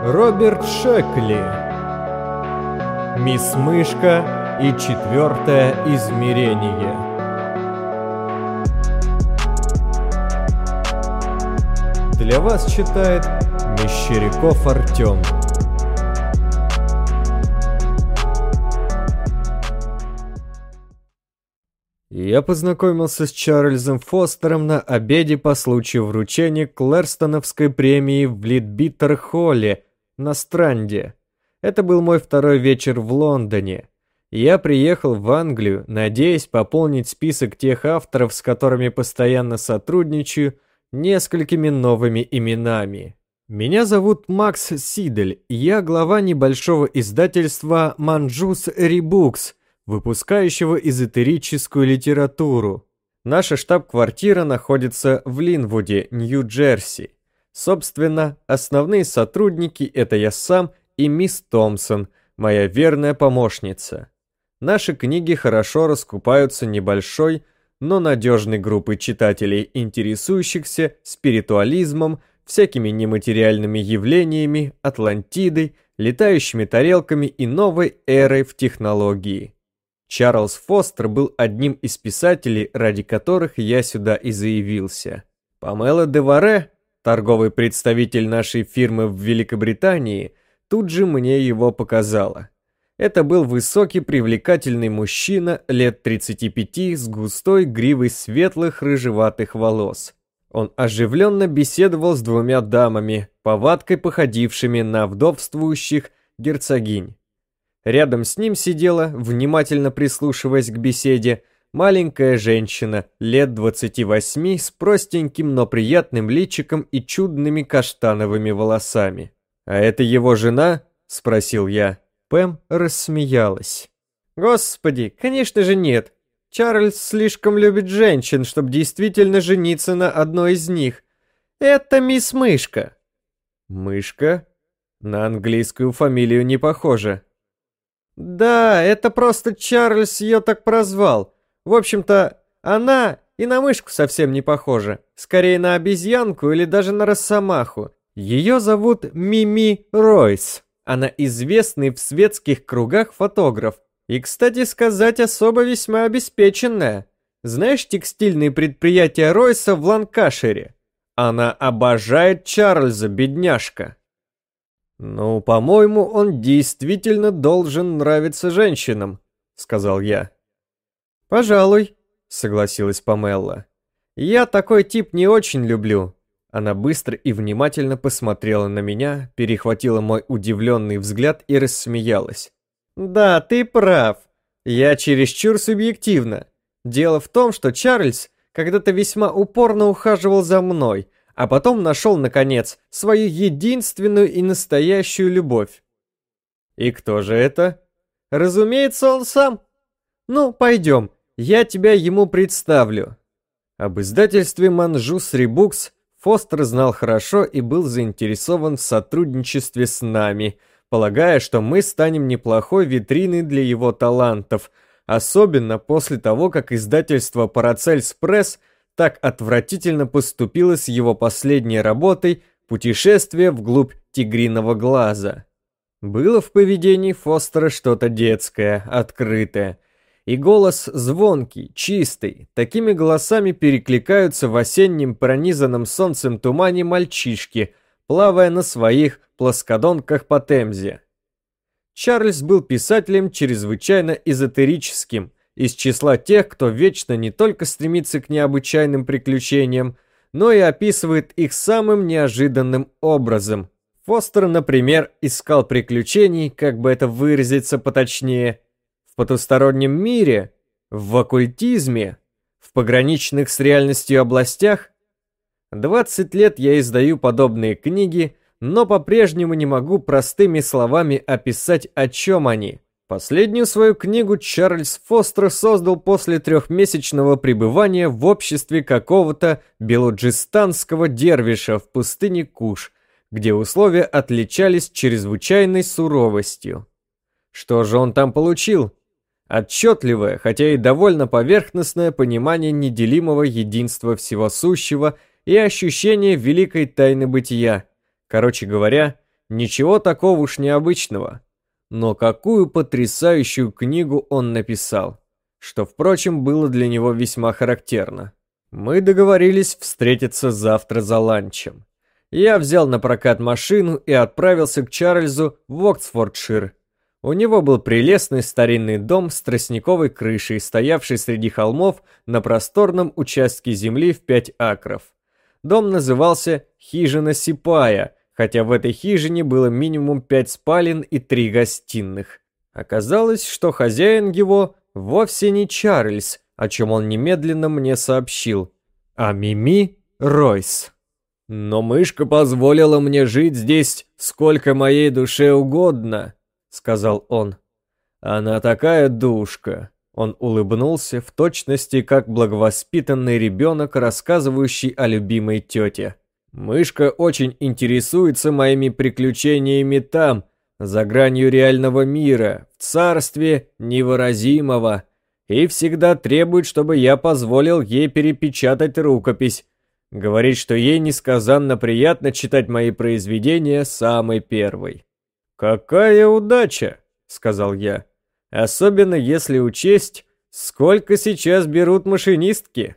Роберт Шекли. Мисс Мышка и четвертое измерение. Для вас читает Мещеряков Артем. Я познакомился с Чарльзом Фостером на обеде по случаю вручения Клэрстоновской премии в Литбиттер-холле на Странде. Это был мой второй вечер в Лондоне. Я приехал в Англию, надеясь пополнить список тех авторов, с которыми постоянно сотрудничаю, несколькими новыми именами. Меня зовут Макс Сидель, я глава небольшого издательства «Манджус Рибукс», выпускающего эзотерическую литературу. Наша штаб-квартира находится в Линвуде, Нью-Джерси. Собственно, основные сотрудники – это я сам и мисс Томпсон, моя верная помощница. Наши книги хорошо раскупаются небольшой, но надежной группой читателей, интересующихся спиритуализмом, всякими нематериальными явлениями, Атлантидой, летающими тарелками и новой эрой в технологии. Чарльз Фостер был одним из писателей, ради которых я сюда и заявился. Памела Деваре, торговый представитель нашей фирмы в Великобритании, тут же мне его показала. Это был высокий привлекательный мужчина лет 35 с густой гривой светлых рыжеватых волос. Он оживленно беседовал с двумя дамами, повадкой походившими на вдовствующих герцогинь. Рядом с ним сидела, внимательно прислушиваясь к беседе, маленькая женщина лет 28 с простеньким, но приятным личиком и чудными каштановыми волосами. «А это его жена?» – спросил я. Пэм рассмеялась. «Господи, конечно же нет. Чарльз слишком любит женщин, чтобы действительно жениться на одной из них. Это мисс Мышка». «Мышка? На английскую фамилию не похоже». Да, это просто Чарльз ее так прозвал. В общем-то, она и на мышку совсем не похожа. Скорее на обезьянку или даже на росомаху. Ее зовут Мими Ройс. Она известный в светских кругах фотограф. И, кстати сказать, особо весьма обеспеченная. Знаешь текстильные предприятия Ройса в Ланкашире? Она обожает Чарльза, бедняжка. «Ну, по-моему, он действительно должен нравиться женщинам», — сказал я. «Пожалуй», — согласилась Памелла. «Я такой тип не очень люблю». Она быстро и внимательно посмотрела на меня, перехватила мой удивленный взгляд и рассмеялась. «Да, ты прав. Я чересчур субъективна. Дело в том, что Чарльз когда-то весьма упорно ухаживал за мной, а потом нашел, наконец, свою единственную и настоящую любовь. И кто же это? Разумеется, он сам. Ну, пойдем, я тебя ему представлю. Об издательстве «Манжус Ребукс» Фостер знал хорошо и был заинтересован в сотрудничестве с нами, полагая, что мы станем неплохой витриной для его талантов, особенно после того, как издательство «Парацельс Пресс» так отвратительно поступила с его последней работой «Путешествие вглубь тигриного глаза». Было в поведении Фостера что-то детское, открытое. И голос звонкий, чистый. Такими голосами перекликаются в осеннем пронизанном солнцем тумане мальчишки, плавая на своих плоскодонках по Темзе. Чарльз был писателем чрезвычайно эзотерическим – из числа тех, кто вечно не только стремится к необычайным приключениям, но и описывает их самым неожиданным образом. Фостер, например, искал приключений, как бы это выразиться поточнее, потустороннем мире, в оккультизме, в пограничных с реальностью областях. 20 лет я издаю подобные книги, но по-прежнему не могу простыми словами описать, о чем они – Последнюю свою книгу Чарльз Фостер создал после трехмесячного пребывания в обществе какого-то белоджистанского дервиша в пустыне Куш, где условия отличались чрезвычайной суровостью. Что же он там получил? Отчетливое, хотя и довольно поверхностное понимание неделимого единства всего сущего и ощущение великой тайны бытия. Короче говоря, ничего такого уж необычного. Но какую потрясающую книгу он написал, что, впрочем, было для него весьма характерно. Мы договорились встретиться завтра за ланчем. Я взял на прокат машину и отправился к Чарльзу в Оксфордшир. У него был прелестный старинный дом с тростниковой крышей, стоявший среди холмов на просторном участке земли в пять акров. Дом назывался «Хижина Сипая», хотя в этой хижине было минимум пять спален и три гостиных. Оказалось, что хозяин его вовсе не Чарльз, о чем он немедленно мне сообщил, а Мими Ройс. Но мышка позволила мне жить здесь сколько моей душе угодно, сказал он. Она такая душка. Он улыбнулся в точности, как благовоспитанный ребенок, рассказывающий о любимой тете. Мышка очень интересуется моими приключениями там, за гранью реального мира, в царстве невыразимого, и всегда требует, чтобы я позволил ей перепечатать рукопись. Говорит, что ей несказанно приятно читать мои произведения самой первой. «Какая удача!» — сказал я. «Особенно если учесть, сколько сейчас берут машинистки».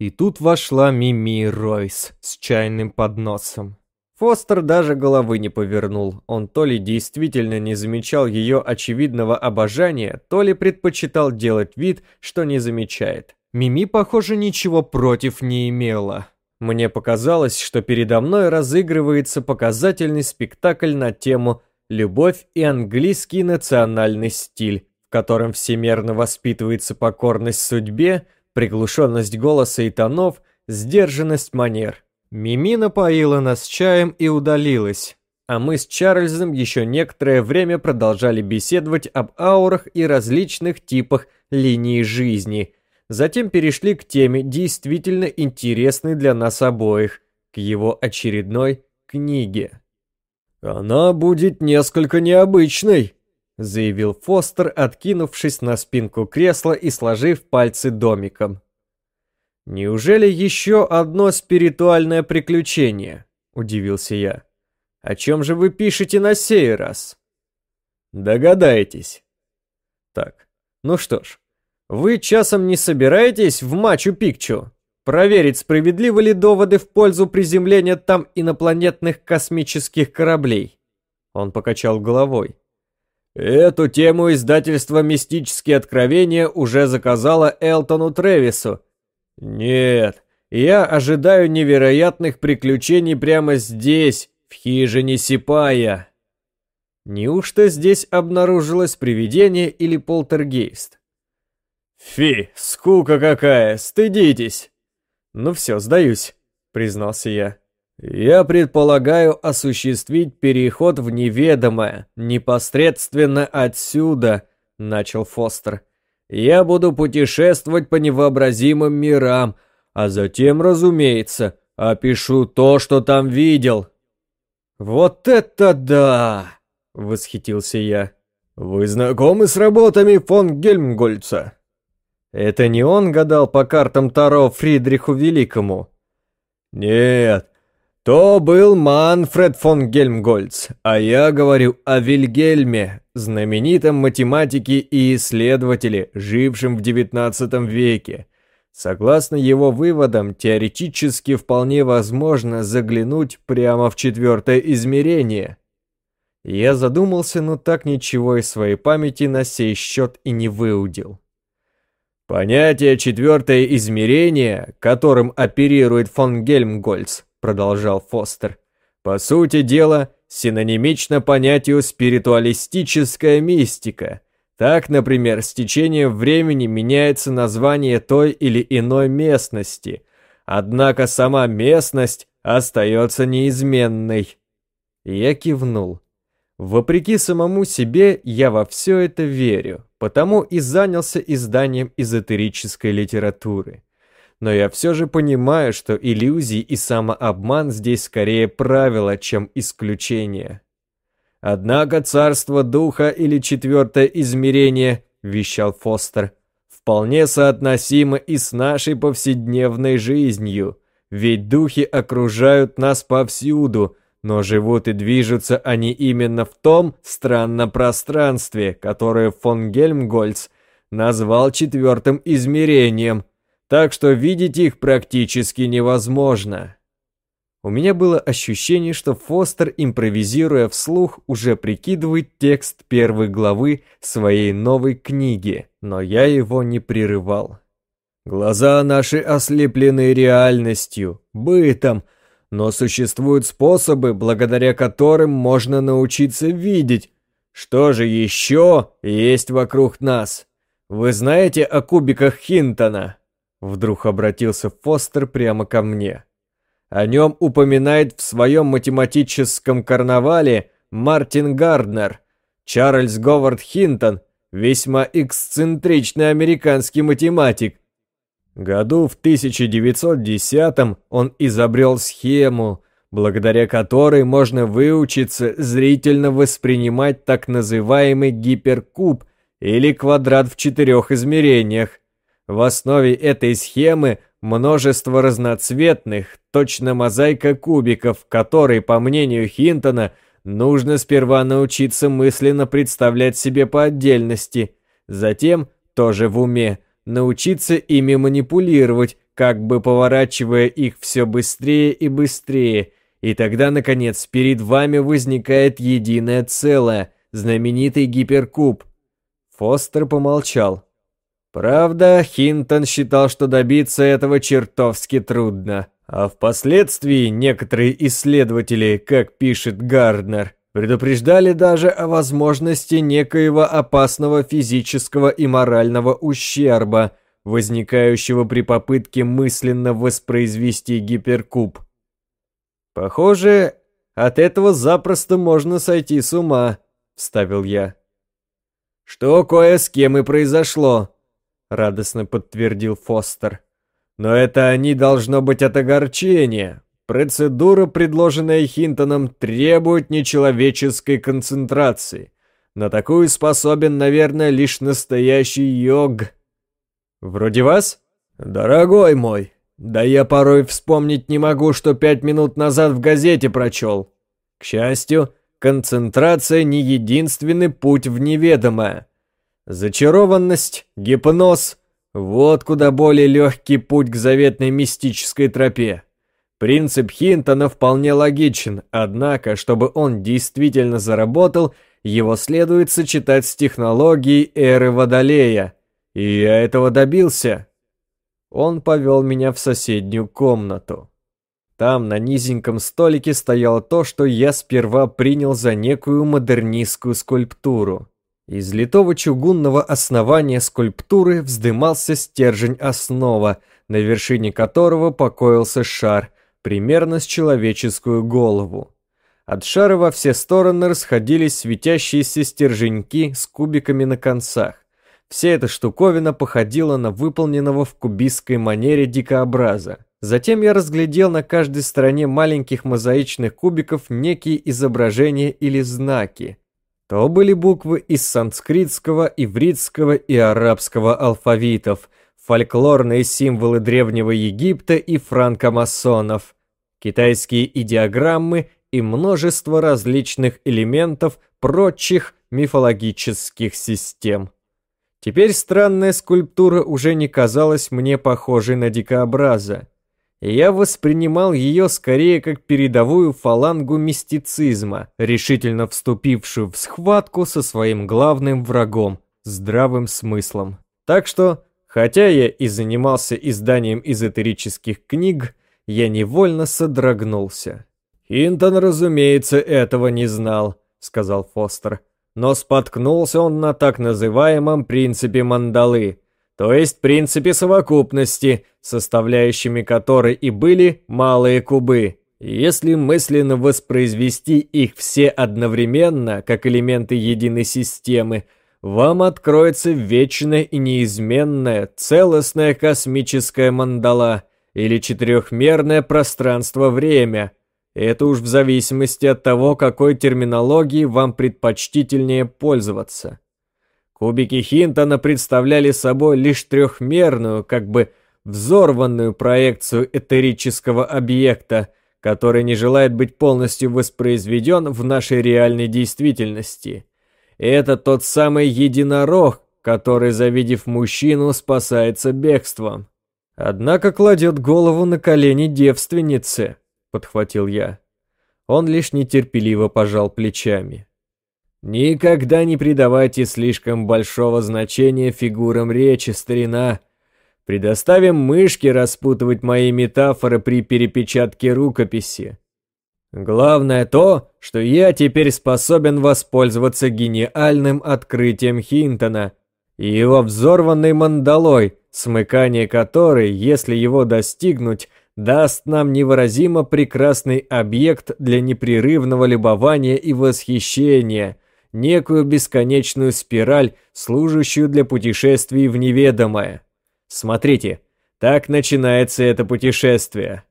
И тут вошла Мими Ройс с чайным подносом. Фостер даже головы не повернул. Он то ли действительно не замечал ее очевидного обожания, то ли предпочитал делать вид, что не замечает. Мими, похоже, ничего против не имела. Мне показалось, что передо мной разыгрывается показательный спектакль на тему «Любовь и английский национальный стиль», в котором всемерно воспитывается покорность судьбе, приглушенность голоса и тонов, сдержанность манер – Мими напоила нас чаем и удалилась, а мы с Чарльзом еще некоторое время продолжали беседовать об аурах и различных типах линий жизни. Затем перешли к теме, действительно интересной для нас обоих, к его очередной книге. «Она будет несколько необычной», — заявил Фостер, откинувшись на спинку кресла и сложив пальцы домиком. «Неужели еще одно спиритуальное приключение?» – удивился я. «О чем же вы пишете на сей раз?» «Догадайтесь». «Так, ну что ж, вы часом не собираетесь в Мачу-Пикчу проверить, справедливы ли доводы в пользу приземления там инопланетных космических кораблей?» Он покачал головой. «Эту тему издательство «Мистические откровения» уже заказало Элтону Тревису, «Нет, я ожидаю невероятных приключений прямо здесь, в хижине Сипая». Неужто здесь обнаружилось привидение или полтергейст? «Фи, скука какая, стыдитесь!» «Ну все, сдаюсь», — признался я. «Я предполагаю осуществить переход в неведомое, непосредственно отсюда», — начал Фостер. Я буду путешествовать по невообразимым мирам, а затем, разумеется, опишу то, что там видел». «Вот это да!» — восхитился я. «Вы знакомы с работами фон Гельмгольца?» «Это не он гадал по картам Таро Фридриху Великому?» «Нет, то был Манфред фон Гельмгольц, а я говорю о Вильгельме, знаменитом математике и исследователе, жившем в XIX веке. Согласно его выводам, теоретически вполне возможно заглянуть прямо в четвертое измерение. Я задумался, но так ничего из своей памяти на сей счет и не выудил. Понятие «четвертое измерение», которым оперирует фон Гельмгольц, продолжал Фостер, по сути дела, синонимично понятию спиритуалистическая мистика. Так, например, с течением времени меняется название той или иной местности, однако сама местность остается неизменной. Я кивнул. Вопреки самому себе, я во все это верю, потому и занялся изданием эзотерической литературы но я все же понимаю, что иллюзии и самообман здесь скорее правило, чем исключение. Однако царство духа или четвертое измерение, вещал Фостер, вполне соотносимо и с нашей повседневной жизнью, ведь духи окружают нас повсюду, но живут и движутся они именно в том странном пространстве, которое фон Гельмгольц назвал четвертым измерением, так что видеть их практически невозможно. У меня было ощущение, что Фостер, импровизируя вслух, уже прикидывает текст первой главы своей новой книги, но я его не прерывал. Глаза наши ослеплены реальностью, бытом, но существуют способы, благодаря которым можно научиться видеть, что же еще есть вокруг нас. Вы знаете о кубиках Хинтона? Вдруг обратился Фостер прямо ко мне. О нем упоминает в своем математическом карнавале Мартин Гарднер. Чарльз Говард Хинтон, весьма эксцентричный американский математик. Году в 1910 он изобрел схему, благодаря которой можно выучиться зрительно воспринимать так называемый гиперкуб или квадрат в четырех измерениях. В основе этой схемы множество разноцветных, точно мозаика кубиков, которые, по мнению Хинтона, нужно сперва научиться мысленно представлять себе по отдельности, затем, тоже в уме, научиться ими манипулировать, как бы поворачивая их все быстрее и быстрее, и тогда, наконец, перед вами возникает единое целое, знаменитый гиперкуб. Фостер помолчал. Правда, Хинтон считал, что добиться этого чертовски трудно. А впоследствии некоторые исследователи, как пишет Гарднер, предупреждали даже о возможности некоего опасного физического и морального ущерба, возникающего при попытке мысленно воспроизвести гиперкуб. «Похоже, от этого запросто можно сойти с ума», — вставил я. «Что кое с кем и произошло», — радостно подтвердил Фостер. «Но это не должно быть от огорчения. Процедура, предложенная Хинтоном, требует нечеловеческой концентрации. На такую способен, наверное, лишь настоящий йог». «Вроде вас?» «Дорогой мой, да я порой вспомнить не могу, что пять минут назад в газете прочел. К счастью, концентрация не единственный путь в неведомое. Зачарованность, гипноз – вот куда более легкий путь к заветной мистической тропе. Принцип Хинтона вполне логичен, однако, чтобы он действительно заработал, его следует сочетать с технологией эры Водолея. И я этого добился. Он повел меня в соседнюю комнату. Там на низеньком столике стояло то, что я сперва принял за некую модернистскую скульптуру. Из литого чугунного основания скульптуры вздымался стержень основа, на вершине которого покоился шар, примерно с человеческую голову. От шара во все стороны расходились светящиеся стерженьки с кубиками на концах. Вся эта штуковина походила на выполненного в кубистской манере дикообраза. Затем я разглядел на каждой стороне маленьких мозаичных кубиков некие изображения или знаки, то были буквы из санскритского, ивритского и арабского алфавитов, фольклорные символы Древнего Египта и франкомасонов, китайские идеограммы и множество различных элементов прочих мифологических систем. Теперь странная скульптура уже не казалась мне похожей на дикообраза я воспринимал ее скорее как передовую фалангу мистицизма, решительно вступившую в схватку со своим главным врагом – здравым смыслом. Так что, хотя я и занимался изданием эзотерических книг, я невольно содрогнулся. «Хинтон, разумеется, этого не знал», — сказал Фостер. «Но споткнулся он на так называемом принципе мандалы — то есть принципе совокупности, составляющими которой и были малые кубы. Если мысленно воспроизвести их все одновременно, как элементы единой системы, вам откроется вечная и неизменная, целостная космическая мандала или четырехмерное пространство-время. Это уж в зависимости от того, какой терминологией вам предпочтительнее пользоваться. Кубики Хинтона представляли собой лишь трехмерную, как бы взорванную проекцию этерического объекта, который не желает быть полностью воспроизведен в нашей реальной действительности. Это тот самый единорог, который, завидев мужчину, спасается бегством. Однако кладет голову на колени девственницы, подхватил я. Он лишь нетерпеливо пожал плечами. Никогда не придавайте слишком большого значения фигурам речи, старина. Предоставим мышке распутывать мои метафоры при перепечатке рукописи. Главное то, что я теперь способен воспользоваться гениальным открытием Хинтона его взорванной мандалой, смыкание которой, если его достигнуть, даст нам невыразимо прекрасный объект для непрерывного любования и восхищения, некую бесконечную спираль, служащую для путешествий в неведомое. Смотрите, так начинается это путешествие.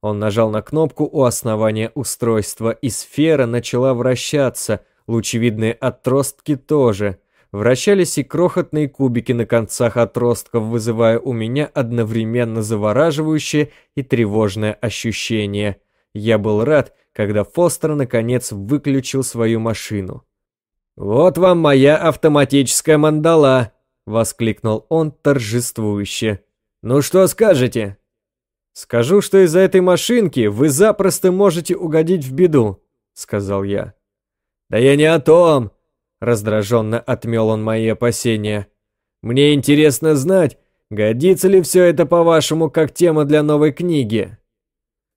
Он нажал на кнопку у основания устройства, и сфера начала вращаться, лучевидные отростки тоже. Вращались и крохотные кубики на концах отростков, вызывая у меня одновременно завораживающее и тревожное ощущение. Я был рад, когда Фостер наконец выключил свою машину. «Вот вам моя автоматическая мандала!» — воскликнул он торжествующе. «Ну что скажете?» «Скажу, что из-за этой машинки вы запросто можете угодить в беду», — сказал я. «Да я не о том!» Раздраженно отмел он мои опасения. «Мне интересно знать, годится ли все это, по-вашему, как тема для новой книги?»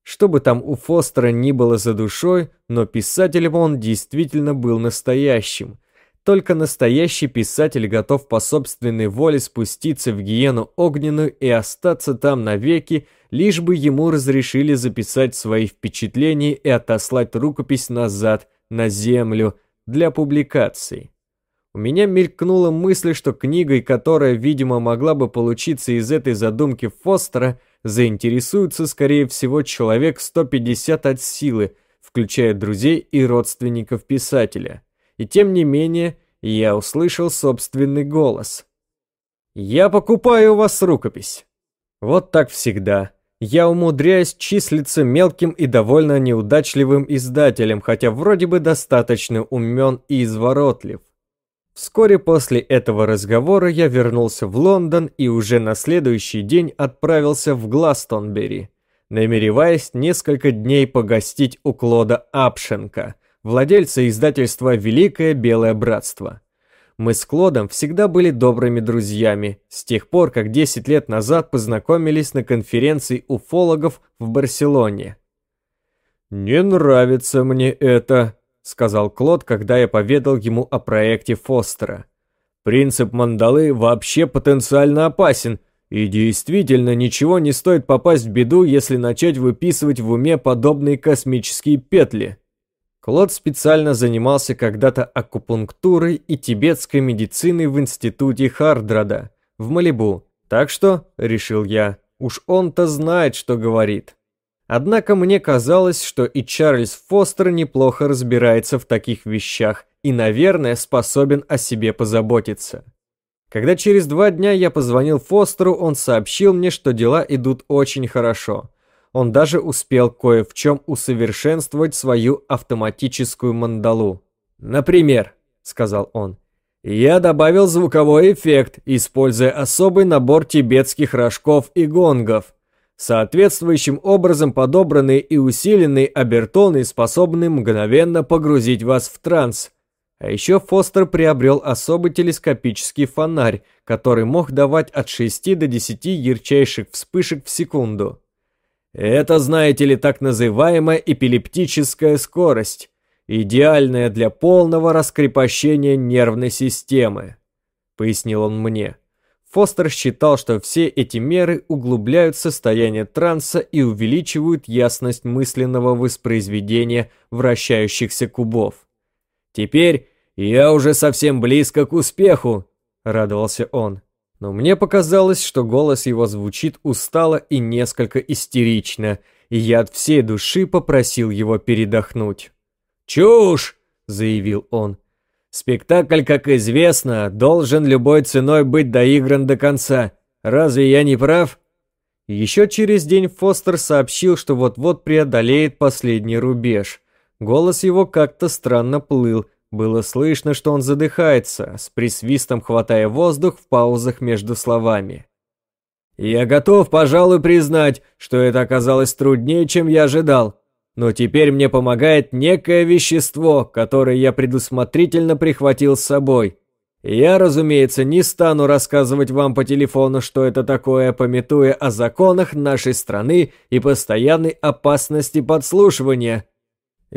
Что бы там у Фостера ни было за душой, но писателем он действительно был настоящим. Только настоящий писатель готов по собственной воле спуститься в гиену огненную и остаться там навеки, лишь бы ему разрешили записать свои впечатления и отослать рукопись назад, на землю, для публикации. У меня мелькнула мысль, что книгой, которая, видимо, могла бы получиться из этой задумки Фостера, заинтересуется, скорее всего, человек 150 от силы, включая друзей и родственников писателя. И тем не менее, я услышал собственный голос. «Я покупаю у вас рукопись». Вот так всегда я умудряюсь числиться мелким и довольно неудачливым издателем, хотя вроде бы достаточно умен и изворотлив. Вскоре после этого разговора я вернулся в Лондон и уже на следующий день отправился в Гластонбери, намереваясь несколько дней погостить у Клода Апшенко, владельца издательства «Великое Белое Братство». Мы с Клодом всегда были добрыми друзьями, с тех пор, как 10 лет назад познакомились на конференции уфологов в Барселоне. «Не нравится мне это», — сказал Клод, когда я поведал ему о проекте Фостера. «Принцип мандалы вообще потенциально опасен, и действительно ничего не стоит попасть в беду, если начать выписывать в уме подобные космические петли». Клод специально занимался когда-то акупунктурой и тибетской медициной в институте Хардрада в Малибу. Так что, решил я, уж он-то знает, что говорит. Однако мне казалось, что и Чарльз Фостер неплохо разбирается в таких вещах и, наверное, способен о себе позаботиться. Когда через два дня я позвонил Фостеру, он сообщил мне, что дела идут очень хорошо. Он даже успел кое в чем усовершенствовать свою автоматическую мандалу. «Например», — сказал он, — «я добавил звуковой эффект, используя особый набор тибетских рожков и гонгов. Соответствующим образом подобранные и усиленные обертоны способны мгновенно погрузить вас в транс. А еще Фостер приобрел особый телескопический фонарь, который мог давать от 6 до 10 ярчайших вспышек в секунду. Это, знаете ли, так называемая эпилептическая скорость, идеальная для полного раскрепощения нервной системы, пояснил он мне. Фостер считал, что все эти меры углубляют состояние транса и увеличивают ясность мысленного воспроизведения вращающихся кубов. «Теперь я уже совсем близко к успеху», — радовался он но мне показалось, что голос его звучит устало и несколько истерично, и я от всей души попросил его передохнуть. «Чушь!» — заявил он. «Спектакль, как известно, должен любой ценой быть доигран до конца. Разве я не прав?» Еще через день Фостер сообщил, что вот-вот преодолеет последний рубеж. Голос его как-то странно плыл. Было слышно, что он задыхается, с присвистом хватая воздух в паузах между словами. «Я готов, пожалуй, признать, что это оказалось труднее, чем я ожидал. Но теперь мне помогает некое вещество, которое я предусмотрительно прихватил с собой. Я, разумеется, не стану рассказывать вам по телефону, что это такое, пометуя о законах нашей страны и постоянной опасности подслушивания.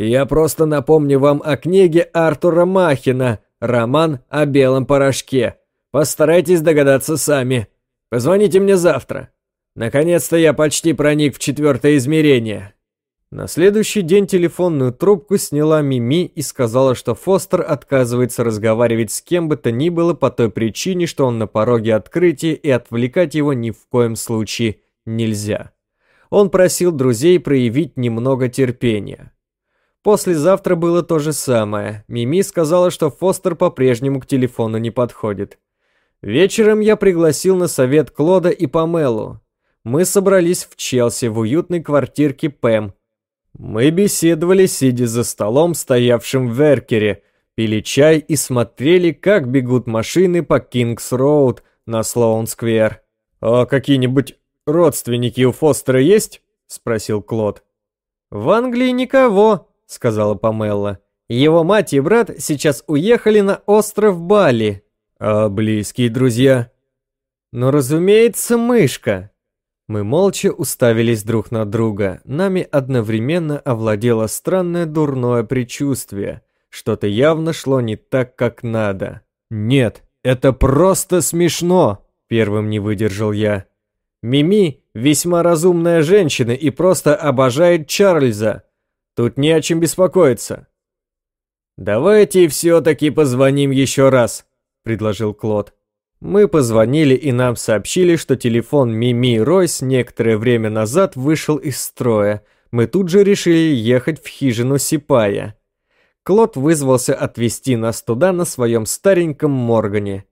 Я просто напомню вам о книге Артура Махина «Роман о белом порошке». Постарайтесь догадаться сами. Позвоните мне завтра. Наконец-то я почти проник в четвертое измерение. На следующий день телефонную трубку сняла Мими и сказала, что Фостер отказывается разговаривать с кем бы то ни было по той причине, что он на пороге открытия и отвлекать его ни в коем случае нельзя. Он просил друзей проявить немного терпения. Послезавтра было то же самое. Мими сказала, что Фостер по-прежнему к телефону не подходит. Вечером я пригласил на совет Клода и Памелу. Мы собрались в Челси в уютной квартирке Пэм, мы беседовали, сидя за столом, стоявшим в Эркере, пили чай и смотрели, как бегут машины по Кингс-Роуд на Слоун-сквер. «А какие-нибудь родственники у Фостера есть?» — спросил Клод. «В Англии никого», — сказала Памелла. «Его мать и брат сейчас уехали на остров Бали». «А близкие друзья?» «Ну, разумеется, мышка», мы молча уставились друг на друга. Нами одновременно овладело странное дурное предчувствие. Что-то явно шло не так, как надо. «Нет, это просто смешно!» Первым не выдержал я. «Мими весьма разумная женщина и просто обожает Чарльза. Тут не о чем беспокоиться». «Давайте все-таки позвоним еще раз», — предложил Клод. Мы позвонили и нам сообщили, что телефон Мими Ройс некоторое время назад вышел из строя. Мы тут же решили ехать в хижину Сипая. Клод вызвался отвезти нас туда на своем стареньком Моргане.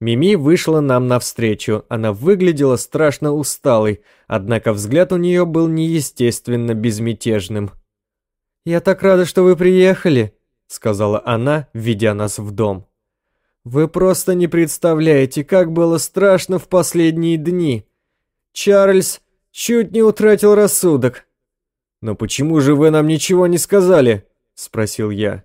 Мими вышла нам навстречу, она выглядела страшно усталой, однако взгляд у нее был неестественно безмятежным. «Я так рада, что вы приехали», — сказала она, введя нас в дом. Вы просто не представляете, как было страшно в последние дни. Чарльз чуть не утратил рассудок. Но почему же вы нам ничего не сказали? спросил я.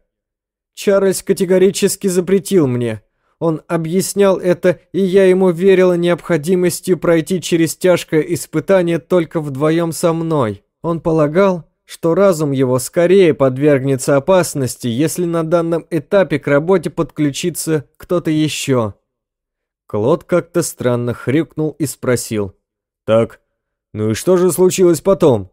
Чарльз категорически запретил мне. Он объяснял это, и я ему верила необходимостью пройти через тяжкое испытание только вдвоем со мной. Он полагал, что разум его скорее подвергнется опасности, если на данном этапе к работе подключится кто-то еще. Клод как-то странно хрюкнул и спросил. «Так, ну и что же случилось потом?»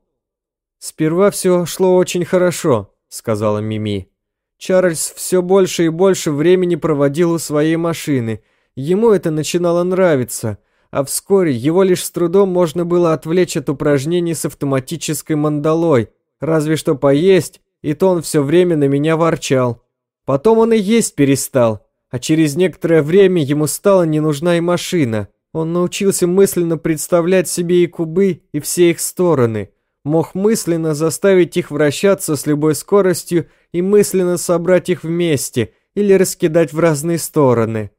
«Сперва все шло очень хорошо», — сказала Мими. Чарльз все больше и больше времени проводил у своей машины. Ему это начинало нравиться, а вскоре его лишь с трудом можно было отвлечь от упражнений с автоматической мандалой, Разве что поесть, и то он все время на меня ворчал. Потом он и есть перестал, а через некоторое время ему стала не нужна и машина. Он научился мысленно представлять себе и кубы, и все их стороны. Мог мысленно заставить их вращаться с любой скоростью и мысленно собрать их вместе или раскидать в разные стороны.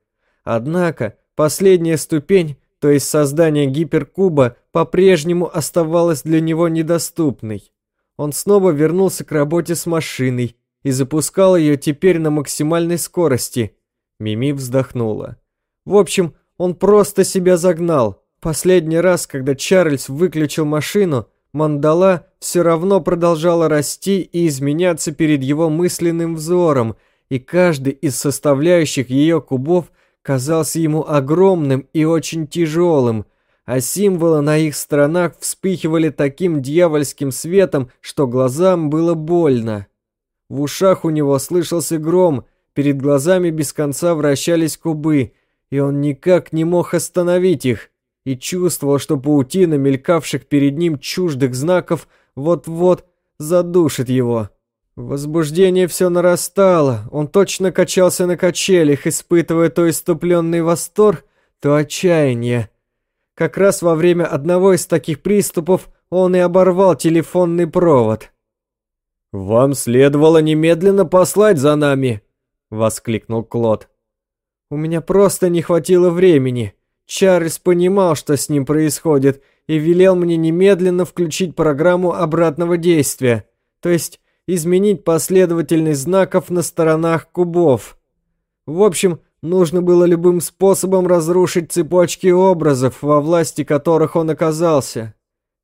Однако, последняя ступень, то есть создание гиперкуба, по-прежнему оставалась для него недоступной. Он снова вернулся к работе с машиной и запускал ее теперь на максимальной скорости. Мими вздохнула. В общем, он просто себя загнал. Последний раз, когда Чарльз выключил машину, мандала все равно продолжала расти и изменяться перед его мысленным взором, и каждый из составляющих ее кубов казался ему огромным и очень тяжелым, а символы на их сторонах вспыхивали таким дьявольским светом, что глазам было больно. В ушах у него слышался гром, перед глазами без конца вращались кубы, и он никак не мог остановить их, и чувствовал, что паутина мелькавших перед ним чуждых знаков вот-вот задушит его. Возбуждение все нарастало, он точно качался на качелях, испытывая то иступленный восторг, то отчаяние. Как раз во время одного из таких приступов он и оборвал телефонный провод. «Вам следовало немедленно послать за нами!» — воскликнул Клод. «У меня просто не хватило времени. Чарльз понимал, что с ним происходит, и велел мне немедленно включить программу обратного действия, то есть изменить последовательность знаков на сторонах кубов. В общем, нужно было любым способом разрушить цепочки образов, во власти которых он оказался.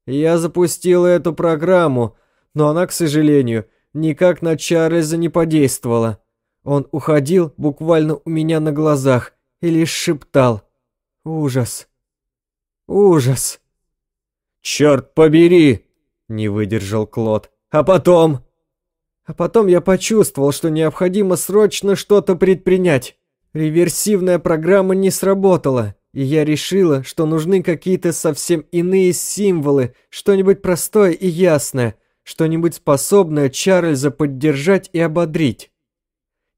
Я запустил эту программу, но она, к сожалению, никак на Чарльза не подействовала. Он уходил буквально у меня на глазах и лишь шептал «Ужас! Ужас!» «Черт побери!» — не выдержал Клод. «А потом?» А потом я почувствовал, что необходимо срочно что-то предпринять. Реверсивная программа не сработала, и я решила, что нужны какие-то совсем иные символы, что-нибудь простое и ясное, что-нибудь способное Чарльза поддержать и ободрить.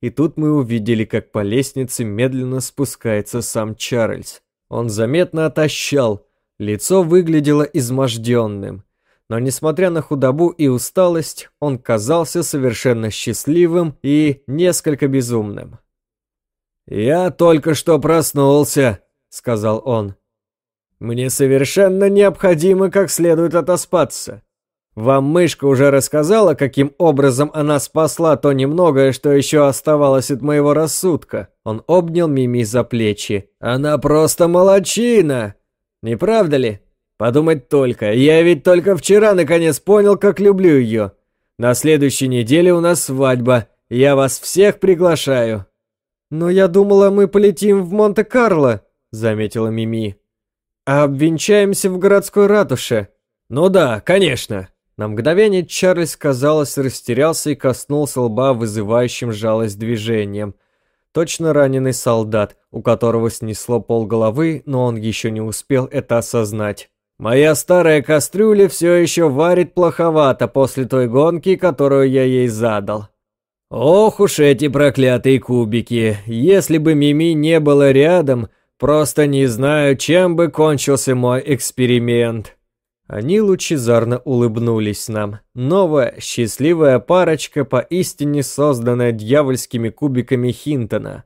И тут мы увидели, как по лестнице медленно спускается сам Чарльз. Он заметно отощал, лицо выглядело изможденным. Но несмотря на худобу и усталость, он казался совершенно счастливым и несколько безумным. «Я только что проснулся», — сказал он. «Мне совершенно необходимо как следует отоспаться. Вам мышка уже рассказала, каким образом она спасла то немногое, что еще оставалось от моего рассудка?» Он обнял Мими за плечи. «Она просто молочина! Не правда ли? Подумать только, я ведь только вчера наконец понял, как люблю ее. На следующей неделе у нас свадьба, я вас всех приглашаю». «Но я думала, мы полетим в Монте-Карло», — заметила Мими. «А обвенчаемся в городской ратуше». «Ну да, конечно». На мгновение Чарльз, казалось, растерялся и коснулся лба вызывающим жалость движением. Точно раненый солдат, у которого снесло полголовы, но он еще не успел это осознать. «Моя старая кастрюля все еще варит плоховато после той гонки, которую я ей задал. Ох уж эти проклятые кубики. Если бы Мими не было рядом, просто не знаю, чем бы кончился мой эксперимент. Они лучезарно улыбнулись нам. Новая, счастливая парочка, поистине созданная дьявольскими кубиками Хинтона.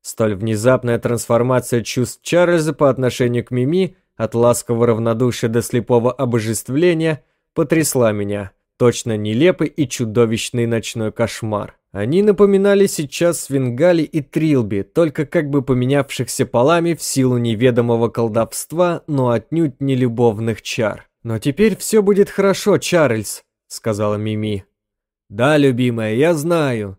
Столь внезапная трансформация чувств Чарльза по отношению к Мими, от ласкового равнодушия до слепого обожествления, потрясла меня. Точно нелепый и чудовищный ночной кошмар. Они напоминали сейчас Свингали и Трилби, только как бы поменявшихся полами в силу неведомого колдовства, но отнюдь не любовных чар. «Но теперь все будет хорошо, Чарльз», — сказала Мими. «Да, любимая, я знаю».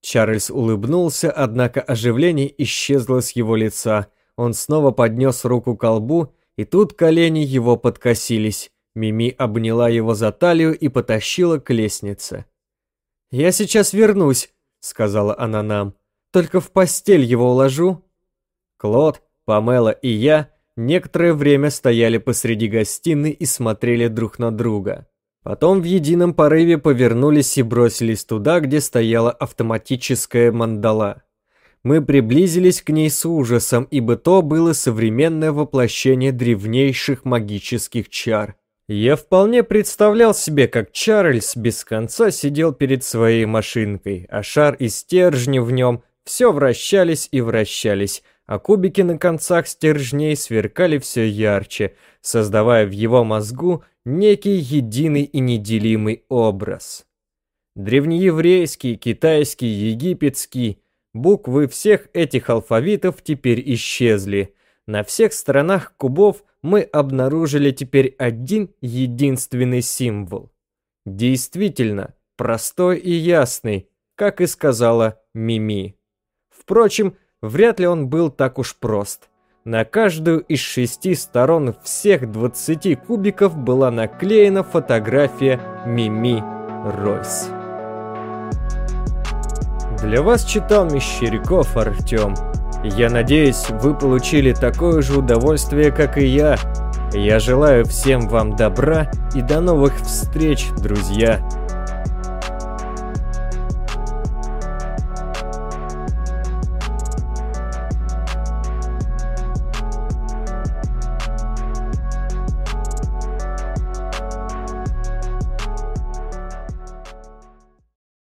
Чарльз улыбнулся, однако оживление исчезло с его лица. Он снова поднес руку к колбу, и тут колени его подкосились. Мими обняла его за талию и потащила к лестнице. «Я сейчас вернусь», — сказала она нам. «Только в постель его уложу». Клод, Памела и я некоторое время стояли посреди гостиной и смотрели друг на друга. Потом в едином порыве повернулись и бросились туда, где стояла автоматическая мандала. Мы приблизились к ней с ужасом, ибо то было современное воплощение древнейших магических чар. Я вполне представлял себе, как Чарльз без конца сидел перед своей машинкой, а шар и стержни в нем все вращались и вращались, а кубики на концах стержней сверкали все ярче, создавая в его мозгу некий единый и неделимый образ. Древнееврейский, китайский, египетский, буквы всех этих алфавитов теперь исчезли. На всех сторонах кубов – мы обнаружили теперь один единственный символ. Действительно, простой и ясный, как и сказала Мими. Впрочем, вряд ли он был так уж прост. На каждую из шести сторон всех 20 кубиков была наклеена фотография Мими Ройс. Для вас читал Мещеряков Артем. Я надеюсь, вы получили такое же удовольствие, как и я. Я желаю всем вам добра и до новых встреч, друзья.